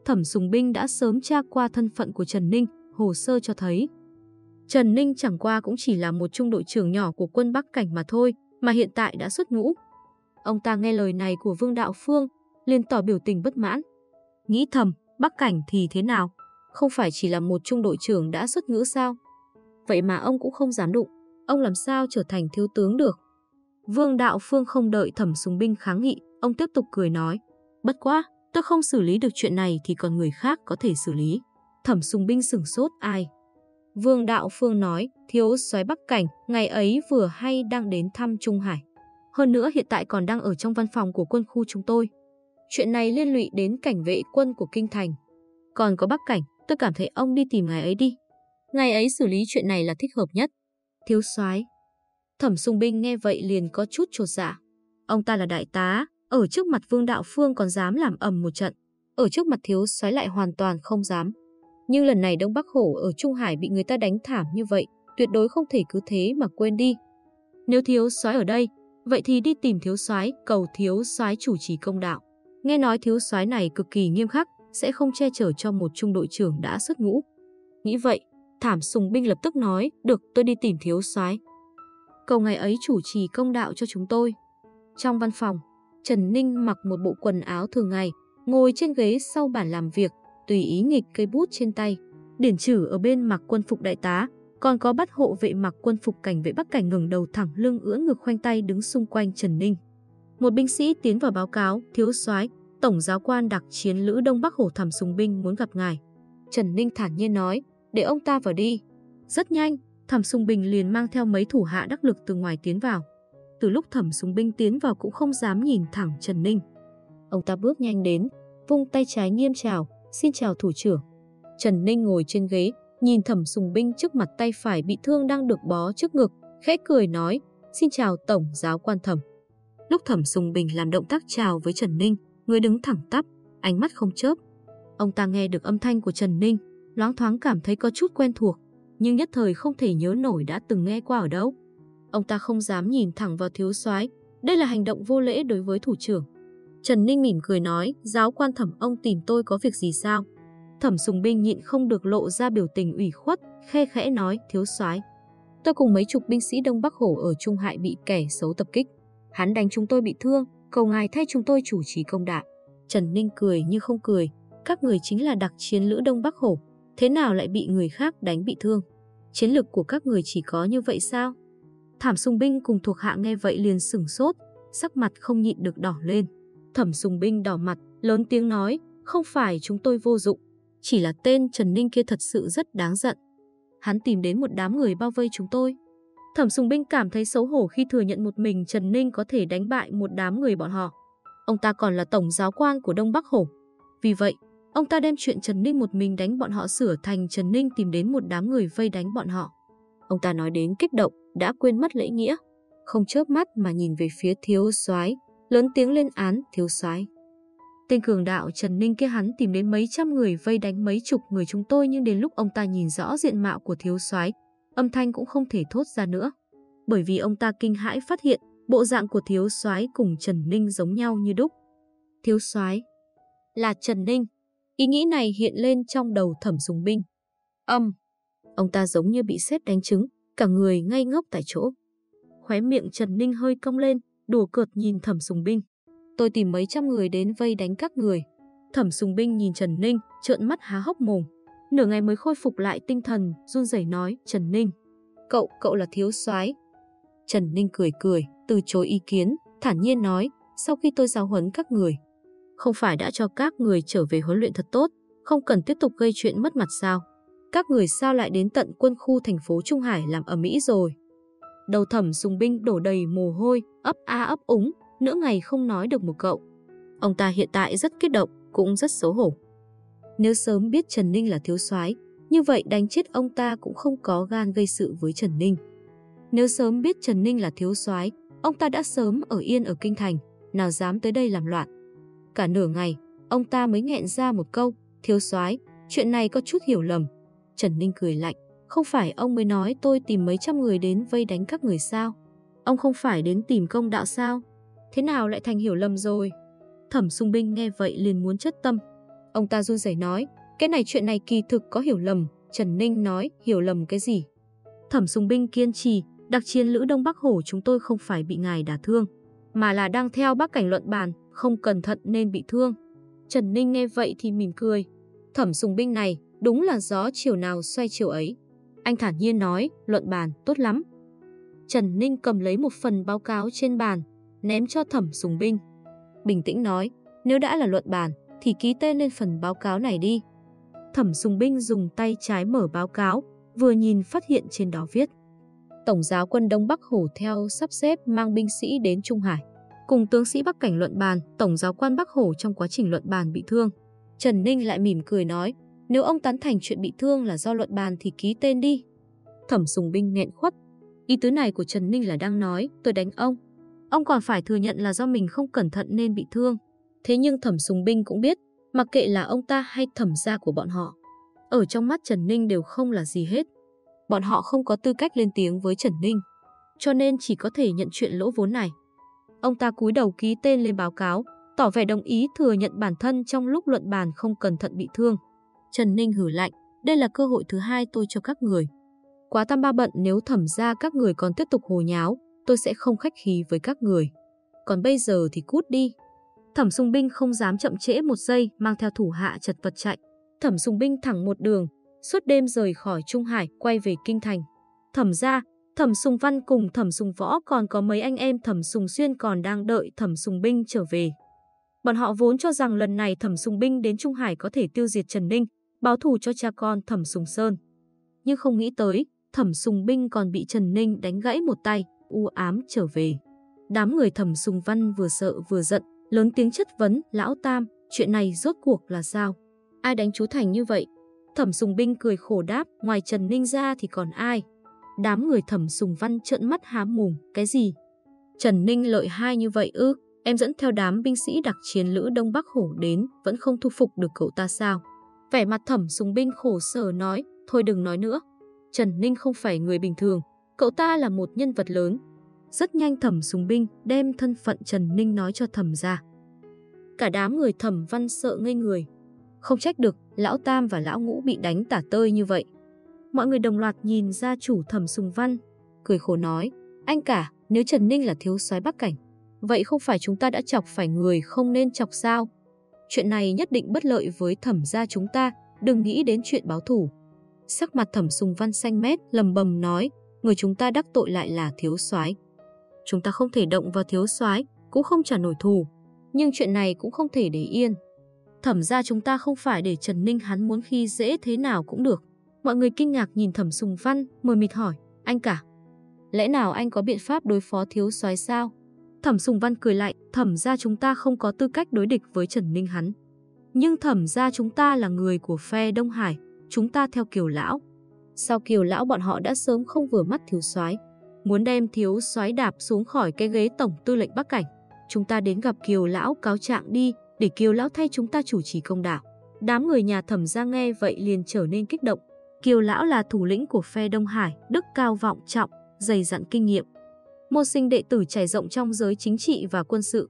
Thẩm sùng binh đã sớm tra qua thân phận của Trần Ninh, hồ sơ cho thấy. Trần Ninh chẳng qua cũng chỉ là một trung đội trưởng nhỏ của quân Bắc Cảnh mà thôi, mà hiện tại đã xuất ngũ. Ông ta nghe lời này của Vương Đạo Phương, liền tỏ biểu tình bất mãn. Nghĩ thầm, Bắc Cảnh thì thế nào? Không phải chỉ là một trung đội trưởng đã xuất ngũ sao? Vậy mà ông cũng không dám đụng, ông làm sao trở thành thiếu tướng được? Vương Đạo Phương không đợi thẩm súng binh kháng nghị, ông tiếp tục cười nói. Bất quá, tôi không xử lý được chuyện này thì còn người khác có thể xử lý. Thẩm súng binh sửng sốt ai? Vương Đạo Phương nói, thiếu soái Bắc Cảnh, ngày ấy vừa hay đang đến thăm Trung Hải. Hơn nữa hiện tại còn đang ở trong văn phòng của quân khu chúng tôi. Chuyện này liên lụy đến cảnh vệ quân của Kinh Thành. Còn có Bắc Cảnh, tôi cảm thấy ông đi tìm ngày ấy đi. Ngày ấy xử lý chuyện này là thích hợp nhất. Thiếu soái Thẩm Sung Binh nghe vậy liền có chút trột dạ. Ông ta là đại tá, ở trước mặt Vương Đạo Phương còn dám làm ầm một trận. Ở trước mặt thiếu soái lại hoàn toàn không dám. Nhưng lần này Đông Bắc Hổ ở Trung Hải bị người ta đánh thảm như vậy, tuyệt đối không thể cứ thế mà quên đi. Nếu thiếu soái ở đây, vậy thì đi tìm thiếu soái, cầu thiếu soái chủ trì công đạo. Nghe nói thiếu soái này cực kỳ nghiêm khắc, sẽ không che chở cho một trung đội trưởng đã xuất ngũ. Nghĩ vậy, Thảm Sùng Binh lập tức nói, được tôi đi tìm thiếu soái. Cầu ngày ấy chủ trì công đạo cho chúng tôi. Trong văn phòng, Trần Ninh mặc một bộ quần áo thường ngày, ngồi trên ghế sau bàn làm việc, tùy ý nghịch cây bút trên tay. Điển trừ ở bên mặc quân phục đại tá, còn có bắt hộ vệ mặc quân phục cảnh vệ Bắc Cảnh ngừng đầu thẳng lưng ưỡn ngực khoanh tay đứng xung quanh Trần Ninh. Một binh sĩ tiến vào báo cáo, thiếu soái, tổng giáo quan đặc chiến lữ Đông Bắc Hổ Thẩm Sùng binh muốn gặp ngài. Trần Ninh thản nhiên nói, để ông ta vào đi. Rất nhanh, Thẩm Sùng Bình liền mang theo mấy thủ hạ đắc lực từ ngoài tiến vào. Từ lúc Thẩm Sùng Binh tiến vào cũng không dám nhìn thẳng Trần Ninh. Ông ta bước nhanh đến, vung tay trái nghiêm chào, Xin chào thủ trưởng. Trần Ninh ngồi trên ghế, nhìn thẩm sùng binh trước mặt tay phải bị thương đang được bó trước ngực, khẽ cười nói, xin chào tổng giáo quan thẩm. Lúc thẩm sùng bình làm động tác chào với Trần Ninh, người đứng thẳng tắp, ánh mắt không chớp. Ông ta nghe được âm thanh của Trần Ninh, loáng thoáng cảm thấy có chút quen thuộc, nhưng nhất thời không thể nhớ nổi đã từng nghe qua ở đâu. Ông ta không dám nhìn thẳng vào thiếu soái, đây là hành động vô lễ đối với thủ trưởng. Trần Ninh mỉm cười nói, giáo quan thẩm ông tìm tôi có việc gì sao? Thẩm Sùng Binh nhịn không được lộ ra biểu tình ủy khuất, khe khẽ nói, thiếu soái Tôi cùng mấy chục binh sĩ Đông Bắc Hổ ở Trung Hải bị kẻ xấu tập kích. Hắn đánh chúng tôi bị thương, cầu ngài thay chúng tôi chủ trì công đạo. Trần Ninh cười như không cười, các người chính là đặc chiến lữ Đông Bắc Hổ, thế nào lại bị người khác đánh bị thương? Chiến lực của các người chỉ có như vậy sao? Thảm sùng binh cùng thuộc hạ nghe vậy liền sửng sốt, sắc mặt không nhịn được đỏ lên. Thẩm sùng binh đỏ mặt, lớn tiếng nói, không phải chúng tôi vô dụng, chỉ là tên Trần Ninh kia thật sự rất đáng giận. Hắn tìm đến một đám người bao vây chúng tôi. Thẩm sùng binh cảm thấy xấu hổ khi thừa nhận một mình Trần Ninh có thể đánh bại một đám người bọn họ. Ông ta còn là tổng giáo quan của Đông Bắc Hổ. Vì vậy, ông ta đem chuyện Trần Ninh một mình đánh bọn họ sửa thành Trần Ninh tìm đến một đám người vây đánh bọn họ. Ông ta nói đến kích động, đã quên mất lễ nghĩa, không chớp mắt mà nhìn về phía thiếu soái, lớn tiếng lên án thiếu soái. Tên cường đạo Trần Ninh kia hắn tìm đến mấy trăm người vây đánh mấy chục người chúng tôi nhưng đến lúc ông ta nhìn rõ diện mạo của thiếu soái, âm thanh cũng không thể thốt ra nữa. Bởi vì ông ta kinh hãi phát hiện bộ dạng của thiếu soái cùng Trần Ninh giống nhau như đúc. Thiếu soái là Trần Ninh. Ý nghĩ này hiện lên trong đầu thẩm dùng binh. Âm, ông ta giống như bị sét đánh trứng, cả người ngay ngốc tại chỗ. Khóe miệng Trần Ninh hơi cong lên, đùa cợt nhìn thẩm sùng binh. Tôi tìm mấy trăm người đến vây đánh các người. Thẩm sùng binh nhìn Trần Ninh, trợn mắt há hốc mồm. Nửa ngày mới khôi phục lại tinh thần, run rẩy nói, Trần Ninh. Cậu, cậu là thiếu soái Trần Ninh cười cười, từ chối ý kiến, thản nhiên nói, sau khi tôi giáo huấn các người, không phải đã cho các người trở về huấn luyện thật tốt, không cần tiếp tục gây chuyện mất mặt sao? Các người sao lại đến tận quân khu thành phố Trung Hải làm ở Mỹ rồi? Đầu thẩm sùng binh đổ đầy mồ hôi, ấp a ấp úng, nửa ngày không nói được một cậu. Ông ta hiện tại rất kích động, cũng rất xấu hổ. Nếu sớm biết Trần Ninh là thiếu soái, như vậy đánh chết ông ta cũng không có gan gây sự với Trần Ninh. Nếu sớm biết Trần Ninh là thiếu soái, ông ta đã sớm ở yên ở kinh thành, nào dám tới đây làm loạn. Cả nửa ngày, ông ta mới nghẹn ra một câu, thiếu soái, chuyện này có chút hiểu lầm. Trần Ninh cười lạnh, không phải ông mới nói tôi tìm mấy trăm người đến vây đánh các người sao? Ông không phải đến tìm công đạo sao? Thế nào lại thành hiểu lầm rồi? Thẩm sung binh nghe vậy liền muốn chất tâm. Ông ta run rẩy nói, cái này chuyện này kỳ thực có hiểu lầm. Trần Ninh nói, hiểu lầm cái gì? Thẩm sung binh kiên trì, đặc chiến lữ Đông Bắc Hổ chúng tôi không phải bị ngài đả thương, mà là đang theo bác cảnh luận bàn, không cẩn thận nên bị thương. Trần Ninh nghe vậy thì mỉm cười. Thẩm sùng binh này đúng là gió chiều nào xoay chiều ấy. Anh thản nhiên nói, luận bàn tốt lắm. Trần Ninh cầm lấy một phần báo cáo trên bàn, ném cho thẩm sùng binh. Bình tĩnh nói, nếu đã là luận bàn, thì ký tên lên phần báo cáo này đi. Thẩm sùng binh dùng tay trái mở báo cáo, vừa nhìn phát hiện trên đó viết. Tổng giáo quân Đông Bắc Hổ theo sắp xếp mang binh sĩ đến Trung Hải. Cùng tướng sĩ Bắc Cảnh luận bàn, Tổng giáo quan Bắc Hổ trong quá trình luận bàn bị thương. Trần Ninh lại mỉm cười nói, nếu ông tán thành chuyện bị thương là do luận bàn thì ký tên đi. Thẩm Sùng Binh nghẹn khuất. Ý tứ này của Trần Ninh là đang nói, tôi đánh ông. Ông còn phải thừa nhận là do mình không cẩn thận nên bị thương. Thế nhưng Thẩm Sùng Binh cũng biết, mặc kệ là ông ta hay thẩm gia của bọn họ. Ở trong mắt Trần Ninh đều không là gì hết bọn họ không có tư cách lên tiếng với Trần Ninh, cho nên chỉ có thể nhận chuyện lỗ vốn này. Ông ta cúi đầu ký tên lên báo cáo, tỏ vẻ đồng ý thừa nhận bản thân trong lúc luận bàn không cẩn thận bị thương. Trần Ninh hử lạnh, đây là cơ hội thứ hai tôi cho các người. Quá tam ba bận nếu thẩm ra các người còn tiếp tục hồ nháo, tôi sẽ không khách khí với các người. Còn bây giờ thì cút đi. Thẩm Sung Binh không dám chậm trễ một giây mang theo thủ hạ chật vật chạy. Thẩm Sung Binh thẳng một đường, suốt đêm rời khỏi Trung Hải quay về Kinh Thành. Thẩm ra, Thẩm Sùng Văn cùng Thẩm Sùng Võ còn có mấy anh em Thẩm Sùng Xuyên còn đang đợi Thẩm Sùng Binh trở về. Bọn họ vốn cho rằng lần này Thẩm Sùng Binh đến Trung Hải có thể tiêu diệt Trần Ninh, báo thù cho cha con Thẩm Sùng Sơn. Nhưng không nghĩ tới, Thẩm Sùng Binh còn bị Trần Ninh đánh gãy một tay, u ám trở về. Đám người Thẩm Sùng Văn vừa sợ vừa giận, lớn tiếng chất vấn, lão Tam, chuyện này rốt cuộc là sao? Ai đánh chú Thành như vậy? Thẩm Sùng Binh cười khổ đáp, ngoài Trần Ninh ra thì còn ai? Đám người Thẩm Sùng Văn trợn mắt há mồm, cái gì? Trần Ninh lợi hai như vậy ư? Em dẫn theo đám binh sĩ đặc chiến lữ Đông Bắc Hổ đến, vẫn không thu phục được cậu ta sao? Vẻ mặt Thẩm Sùng Binh khổ sở nói, thôi đừng nói nữa. Trần Ninh không phải người bình thường, cậu ta là một nhân vật lớn. Rất nhanh Thẩm Sùng Binh đem thân phận Trần Ninh nói cho Thẩm ra. Cả đám người Thẩm Văn sợ ngây người, không trách được, lão Tam và lão Ngũ bị đánh tả tơi như vậy. Mọi người đồng loạt nhìn ra chủ thẩm sùng văn, cười khổ nói, anh cả, nếu Trần Ninh là thiếu soái Bắc Cảnh, vậy không phải chúng ta đã chọc phải người không nên chọc sao? Chuyện này nhất định bất lợi với thẩm gia chúng ta, đừng nghĩ đến chuyện báo thủ. Sắc mặt thẩm sùng văn xanh mét lầm bầm nói, người chúng ta đắc tội lại là thiếu soái. Chúng ta không thể động vào thiếu soái, cũng không trả nổi thù. Nhưng chuyện này cũng không thể để yên. Thẩm ra chúng ta không phải để Trần Ninh hắn muốn khi dễ thế nào cũng được. Mọi người kinh ngạc nhìn thẩm sùng văn, mời mịt hỏi, anh cả. Lẽ nào anh có biện pháp đối phó thiếu soái sao? Thẩm sùng văn cười lại, thẩm ra chúng ta không có tư cách đối địch với Trần Ninh hắn. Nhưng thẩm ra chúng ta là người của phe Đông Hải, chúng ta theo kiều lão. Sau kiều lão bọn họ đã sớm không vừa mắt thiếu soái muốn đem thiếu soái đạp xuống khỏi cái ghế tổng tư lệnh Bắc Cảnh. Chúng ta đến gặp kiều lão cáo trạng đi, để kiều lão thay chúng ta chủ trì công đạo. Đám người nhà thẩm ra nghe vậy liền trở nên kích động. Kiều lão là thủ lĩnh của phe Đông Hải, đức cao vọng trọng, dày dặn kinh nghiệm. Môn sinh đệ tử trải rộng trong giới chính trị và quân sự.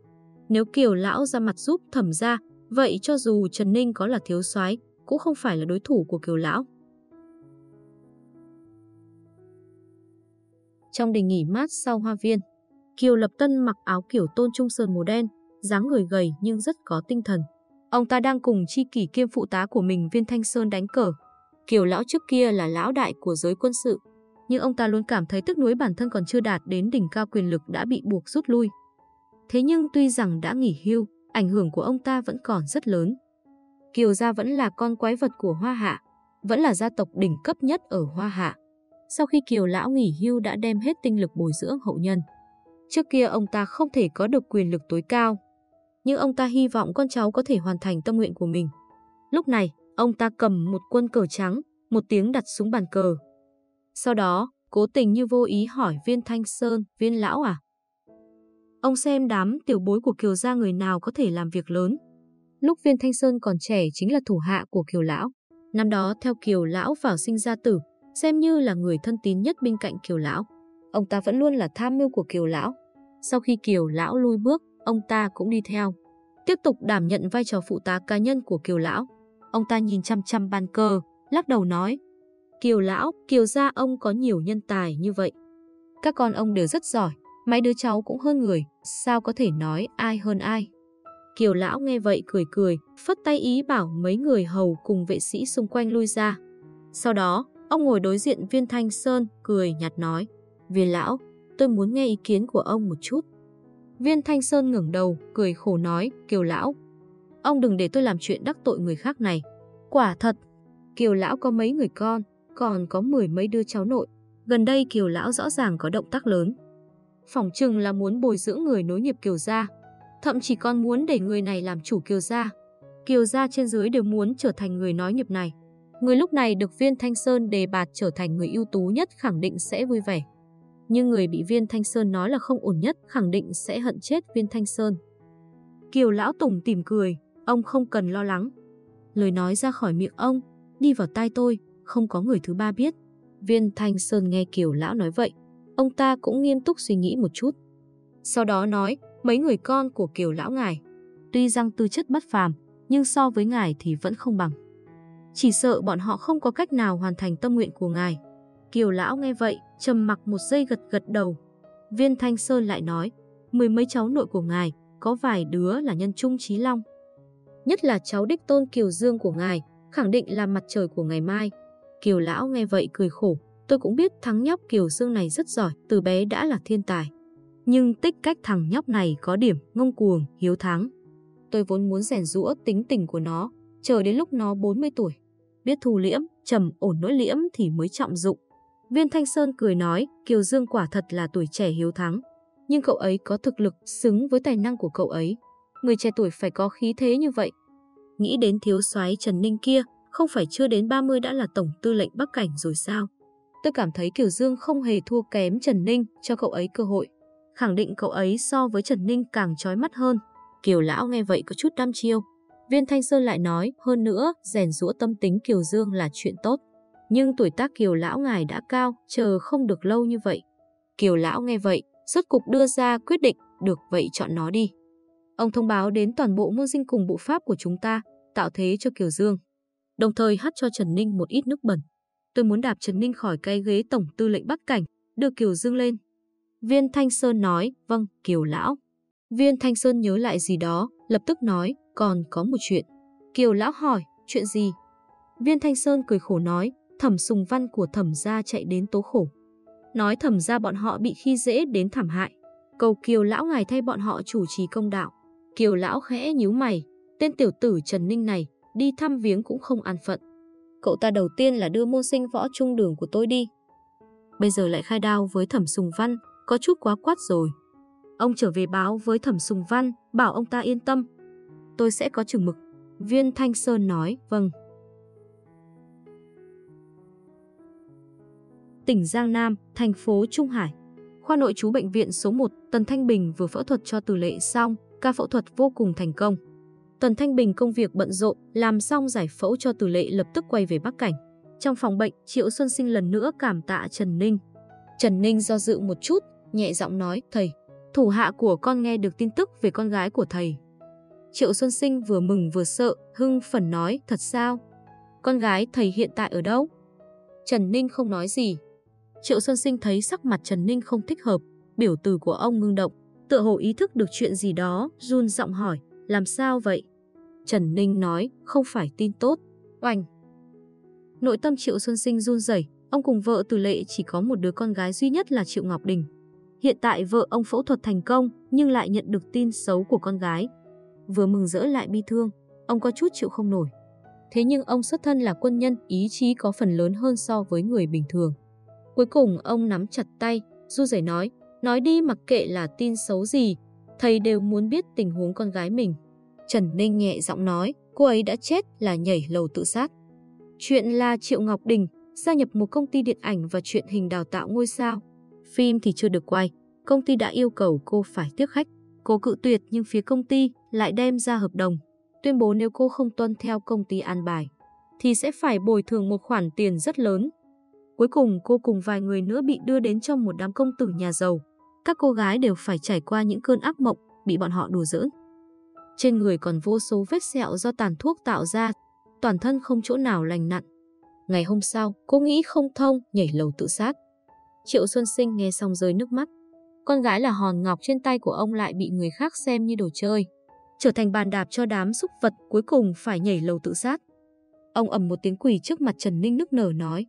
Nếu Kiều lão ra mặt giúp thẩm ra, vậy cho dù Trần Ninh có là thiếu soái cũng không phải là đối thủ của Kiều lão. Trong đình nghỉ mát sau hoa viên, Kiều Lập Tân mặc áo kiểu tôn trung sơn màu đen, dáng người gầy nhưng rất có tinh thần. Ông ta đang cùng chi kỷ kiêm phụ tá của mình Viên Thanh Sơn đánh cờ. Kiều lão trước kia là lão đại của giới quân sự, nhưng ông ta luôn cảm thấy tức nuối bản thân còn chưa đạt đến đỉnh cao quyền lực đã bị buộc rút lui. Thế nhưng tuy rằng đã nghỉ hưu, ảnh hưởng của ông ta vẫn còn rất lớn. Kiều gia vẫn là con quái vật của Hoa Hạ, vẫn là gia tộc đỉnh cấp nhất ở Hoa Hạ. Sau khi Kiều lão nghỉ hưu đã đem hết tinh lực bồi dưỡng hậu nhân. Trước kia ông ta không thể có được quyền lực tối cao, nhưng ông ta hy vọng con cháu có thể hoàn thành tâm nguyện của mình. Lúc này, ông ta cầm một quân cờ trắng, một tiếng đặt xuống bàn cờ. Sau đó, cố tình như vô ý hỏi viên Thanh Sơn, viên lão à? Ông xem đám tiểu bối của Kiều gia người nào có thể làm việc lớn. Lúc viên Thanh Sơn còn trẻ chính là thủ hạ của Kiều lão. Năm đó theo Kiều lão vào sinh ra tử, xem như là người thân tín nhất bên cạnh Kiều lão. Ông ta vẫn luôn là tham mưu của Kiều lão. Sau khi Kiều lão lui bước, ông ta cũng đi theo. Tiếp tục đảm nhận vai trò phụ tá cá nhân của Kiều lão. Ông ta nhìn chăm chăm ban cờ, lắc đầu nói: "Kiều lão, Kiều gia ông có nhiều nhân tài như vậy. Các con ông đều rất giỏi, mấy đứa cháu cũng hơn người, sao có thể nói ai hơn ai?" Kiều lão nghe vậy cười cười, phất tay ý bảo mấy người hầu cùng vệ sĩ xung quanh lui ra. Sau đó, ông ngồi đối diện viên thanh sơn, cười nhạt nói, viên lão, tôi muốn nghe ý kiến của ông một chút. Viên thanh sơn ngẩng đầu, cười khổ nói, kiều lão, ông đừng để tôi làm chuyện đắc tội người khác này. Quả thật, kiều lão có mấy người con, còn có mười mấy đứa cháu nội. Gần đây kiều lão rõ ràng có động tác lớn. Phỏng chừng là muốn bồi dưỡng người nối nghiệp kiều gia thậm chí còn muốn để người này làm chủ Kiều Gia. Kiều Gia trên dưới đều muốn trở thành người nói nghiệp này. Người lúc này được Viên Thanh Sơn đề bạt trở thành người ưu tú nhất khẳng định sẽ vui vẻ. Nhưng người bị Viên Thanh Sơn nói là không ổn nhất khẳng định sẽ hận chết Viên Thanh Sơn. Kiều Lão Tùng tìm cười, ông không cần lo lắng. Lời nói ra khỏi miệng ông, đi vào tai tôi, không có người thứ ba biết. Viên Thanh Sơn nghe Kiều Lão nói vậy, ông ta cũng nghiêm túc suy nghĩ một chút. Sau đó nói, mấy người con của Kiều lão ngài. Tuy rằng tư chất bất phàm, nhưng so với ngài thì vẫn không bằng. Chỉ sợ bọn họ không có cách nào hoàn thành tâm nguyện của ngài. Kiều lão nghe vậy, trầm mặc một giây gật gật đầu. Viên Thanh Sơn lại nói, mười mấy cháu nội của ngài, có vài đứa là nhân trung trí long. Nhất là cháu đích tôn Kiều Dương của ngài, khẳng định là mặt trời của ngày mai. Kiều lão nghe vậy cười khổ, tôi cũng biết thằng nhóc Kiều Dương này rất giỏi, từ bé đã là thiên tài. Nhưng tích cách thằng nhóc này có điểm ngông cuồng, hiếu thắng. Tôi vốn muốn rèn rũa tính tình của nó, chờ đến lúc nó 40 tuổi. Biết thu liễm, trầm ổn nỗi liễm thì mới trọng dụng. Viên Thanh Sơn cười nói, Kiều Dương quả thật là tuổi trẻ hiếu thắng. Nhưng cậu ấy có thực lực xứng với tài năng của cậu ấy. Người trẻ tuổi phải có khí thế như vậy. Nghĩ đến thiếu soái Trần Ninh kia, không phải chưa đến 30 đã là tổng tư lệnh Bắc Cảnh rồi sao? Tôi cảm thấy Kiều Dương không hề thua kém Trần Ninh cho cậu ấy cơ hội khẳng định cậu ấy so với Trần Ninh càng trói mắt hơn. Kiều Lão nghe vậy có chút đăm chiêu. Viên Thanh Sơn lại nói, hơn nữa, rèn rũa tâm tính Kiều Dương là chuyện tốt. Nhưng tuổi tác Kiều Lão ngài đã cao, chờ không được lâu như vậy. Kiều Lão nghe vậy, rốt cục đưa ra quyết định, được vậy chọn nó đi. Ông thông báo đến toàn bộ môn sinh cùng bộ pháp của chúng ta, tạo thế cho Kiều Dương. Đồng thời hắt cho Trần Ninh một ít nước bẩn. Tôi muốn đạp Trần Ninh khỏi cái ghế tổng tư lệnh Bắc Cảnh, đưa Kiều Dương lên. Viên Thanh Sơn nói, vâng, Kiều Lão. Viên Thanh Sơn nhớ lại gì đó, lập tức nói, còn có một chuyện. Kiều Lão hỏi, chuyện gì? Viên Thanh Sơn cười khổ nói, thẩm sùng văn của thẩm gia chạy đến tố khổ. Nói thẩm gia bọn họ bị khi dễ đến thảm hại. Cầu Kiều Lão ngài thay bọn họ chủ trì công đạo. Kiều Lão khẽ nhíu mày, tên tiểu tử Trần Ninh này, đi thăm viếng cũng không an phận. Cậu ta đầu tiên là đưa môn sinh võ trung đường của tôi đi. Bây giờ lại khai đao với thẩm sùng văn, có chút quá quát rồi. Ông trở về báo với thẩm sùng văn, bảo ông ta yên tâm. Tôi sẽ có chừng mực. Viên Thanh Sơn nói, vâng. Tỉnh Giang Nam, thành phố Trung Hải. Khoa nội trú bệnh viện số 1, Tần Thanh Bình vừa phẫu thuật cho Từ Lệ xong, ca phẫu thuật vô cùng thành công. Tần Thanh Bình công việc bận rộn, làm xong giải phẫu cho Từ Lệ lập tức quay về Bắc Cảnh. Trong phòng bệnh, Triệu Xuân Sinh lần nữa cảm tạ Trần Ninh. Trần Ninh do dự một chút, nhẹ giọng nói, thầy, thủ hạ của con nghe được tin tức về con gái của thầy. Triệu Xuân Sinh vừa mừng vừa sợ, hưng phấn nói, thật sao? Con gái thầy hiện tại ở đâu? Trần Ninh không nói gì. Triệu Xuân Sinh thấy sắc mặt Trần Ninh không thích hợp, biểu từ của ông ngưng động, tựa hồ ý thức được chuyện gì đó, run giọng hỏi, làm sao vậy? Trần Ninh nói, không phải tin tốt. Oanh! Nội tâm Triệu Xuân Sinh run rẩy, ông cùng vợ Từ Lệ chỉ có một đứa con gái duy nhất là Triệu Ngọc Đình. Hiện tại vợ ông phẫu thuật thành công nhưng lại nhận được tin xấu của con gái. Vừa mừng rỡ lại bi thương, ông có chút chịu không nổi. Thế nhưng ông xuất thân là quân nhân, ý chí có phần lớn hơn so với người bình thường. Cuối cùng ông nắm chặt tay, du rẩy nói, nói đi mặc kệ là tin xấu gì, thầy đều muốn biết tình huống con gái mình. Trần Ninh nhẹ giọng nói, cô ấy đã chết là nhảy lầu tự sát. Chuyện là Triệu Ngọc Đình gia nhập một công ty điện ảnh và truyện hình đào tạo ngôi sao. Phim thì chưa được quay, công ty đã yêu cầu cô phải tiếp khách. Cô cự tuyệt nhưng phía công ty lại đem ra hợp đồng, tuyên bố nếu cô không tuân theo công ty an bài, thì sẽ phải bồi thường một khoản tiền rất lớn. Cuối cùng cô cùng vài người nữa bị đưa đến trong một đám công tử nhà giàu. Các cô gái đều phải trải qua những cơn ác mộng, bị bọn họ đùa giỡn. Trên người còn vô số vết sẹo do tàn thuốc tạo ra, toàn thân không chỗ nào lành nặn. Ngày hôm sau, cô nghĩ không thông, nhảy lầu tự sát. Triệu Xuân Sinh nghe xong rơi nước mắt. Con gái là hòn ngọc trên tay của ông lại bị người khác xem như đồ chơi. Trở thành bàn đạp cho đám xúc vật cuối cùng phải nhảy lầu tự sát. Ông ầm một tiếng quỳ trước mặt Trần Ninh nức nở nói.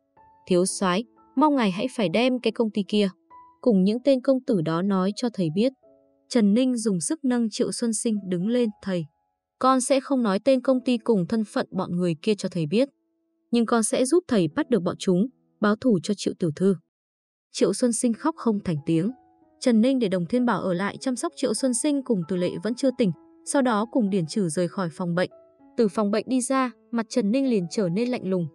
Thiếu soái mong ngài hãy phải đem cái công ty kia. Cùng những tên công tử đó nói cho thầy biết. Trần Ninh dùng sức nâng Triệu Xuân Sinh đứng lên thầy. Con sẽ không nói tên công ty cùng thân phận bọn người kia cho thầy biết. Nhưng con sẽ giúp thầy bắt được bọn chúng, báo thù cho Triệu Tiểu Thư. Triệu Xuân Sinh khóc không thành tiếng. Trần Ninh để Đồng Thiên Bảo ở lại chăm sóc Triệu Xuân Sinh cùng Từ Lệ vẫn chưa tỉnh, sau đó cùng Điển Trử rời khỏi phòng bệnh. Từ phòng bệnh đi ra, mặt Trần Ninh liền trở nên lạnh lùng.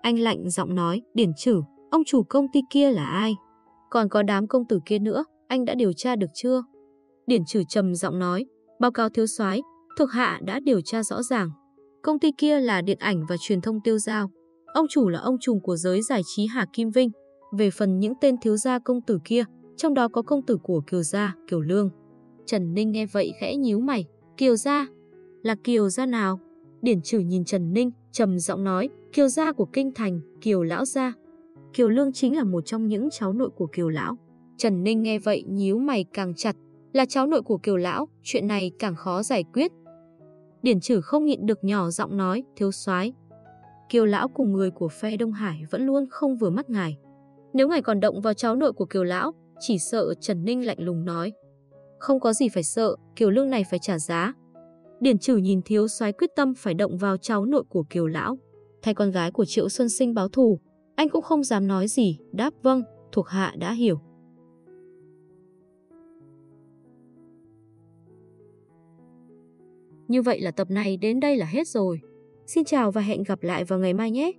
Anh lạnh giọng nói, Điển Trử, ông chủ công ty kia là ai? Còn có đám công tử kia nữa, anh đã điều tra được chưa? Điển trừ trầm giọng nói, báo cáo thiếu soái, thuộc hạ đã điều tra rõ ràng. Công ty kia là điện ảnh và truyền thông tiêu giao. Ông chủ là ông trùm của giới giải trí Hà Kim Vinh. Về phần những tên thiếu gia công tử kia, trong đó có công tử của Kiều Gia, Kiều Lương. Trần Ninh nghe vậy khẽ nhíu mày. Kiều Gia? Là Kiều Gia nào? Điển trừ nhìn Trần Ninh, trầm giọng nói, Kiều Gia của Kinh Thành, Kiều Lão Gia. Kiều Lương chính là một trong những cháu nội của Kiều Lão. Trần Ninh nghe vậy nhíu mày càng chặt, là cháu nội của Kiều Lão, chuyện này càng khó giải quyết. Điển trừ không nhịn được nhỏ giọng nói, thiếu soái Kiều Lão cùng người của phe Đông Hải vẫn luôn không vừa mắt ngài. Nếu ngài còn động vào cháu nội của Kiều Lão, chỉ sợ Trần Ninh lạnh lùng nói. Không có gì phải sợ, Kiều Lương này phải trả giá. Điển trừ nhìn thiếu soái quyết tâm phải động vào cháu nội của Kiều Lão. Thay con gái của Triệu Xuân Sinh báo thù, anh cũng không dám nói gì, đáp vâng, thuộc hạ đã hiểu. Như vậy là tập này đến đây là hết rồi. Xin chào và hẹn gặp lại vào ngày mai nhé!